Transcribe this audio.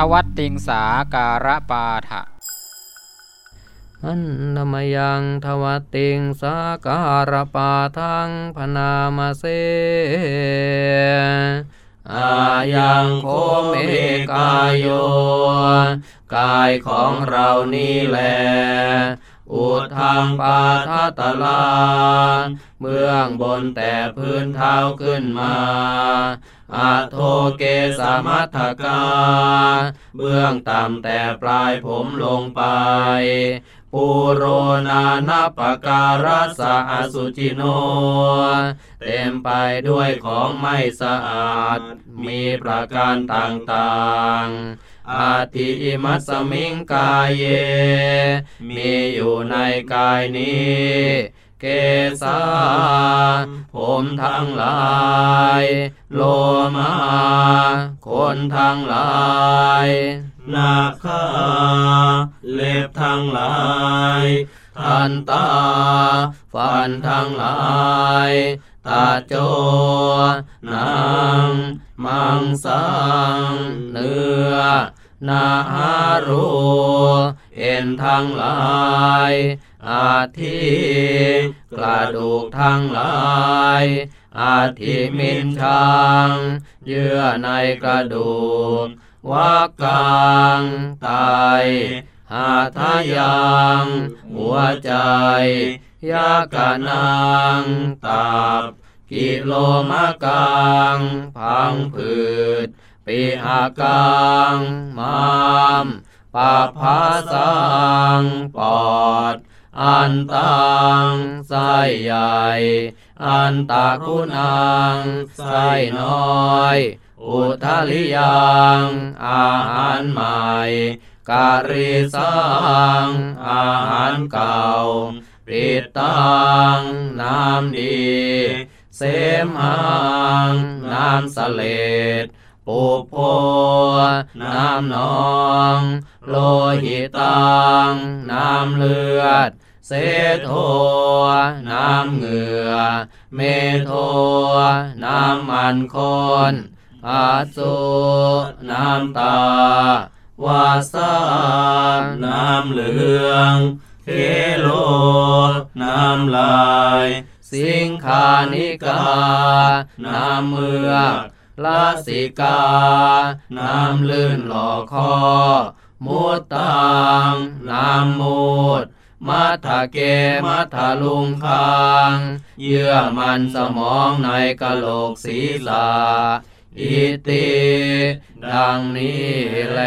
ทวัตติงสาการะปาทะอันนมยังทวัตติงสาการปาทังพนามาเสอายังโคเมกายโยกายของเรานี่แล อุทางปาทัตลาเบื้องบนแต่พื้นเท้าขึ้นมาอาโทเกสามัทกา เบื้องต่ำแต่ปลายผมลงไป ปุโรนานาปการัสสะอสุจิโน เต็มไปด้วยของไม่สะอาด มีประการต่างๆ อาทิมัสสมิงกายเย มีอยู่ในกายนี้ เกสาผมทั้งหลาย โลมา คนทั้งหลาย นาคาเล็บทั้งหลายทันตา ฟันทั้งหลายตาโจนางมังสังเนื้อนาหารูเอ็นทั้งหลายอาทิกระดูกทั้งหลายอาทิมินชังเยื่อในกระดูก วักกังไตหาทายังหัวใจ ยากานังตับ กิโลมะกังพังผืดปิหากังมามปาภาสังปอด อันตังไส้ใหญ่ อันตาคุณังไส้น้อย อุทาลิยังอาหารใหม่ การิสังอาหารเก่าปิดตังน้ำดี เสมหังน้ำสเลดปุโพน้ำนอง โลหิตังน้ำเลือด เสโทน้ำเหงื่อ เมโทน้ำมันคน อาสุน้ำตาวาสาน้ำเหลืองเคโล น้ำลาย สิงคานิกา น้ำเมือกลาสิกา น้ำลื่นหล่อคอมุตตัง น้ำมูดมัทะเกมัทะลุงคัง เยื่อมันสมองในกะโหลกศีรษะ อิติอิติ ดังนี้แล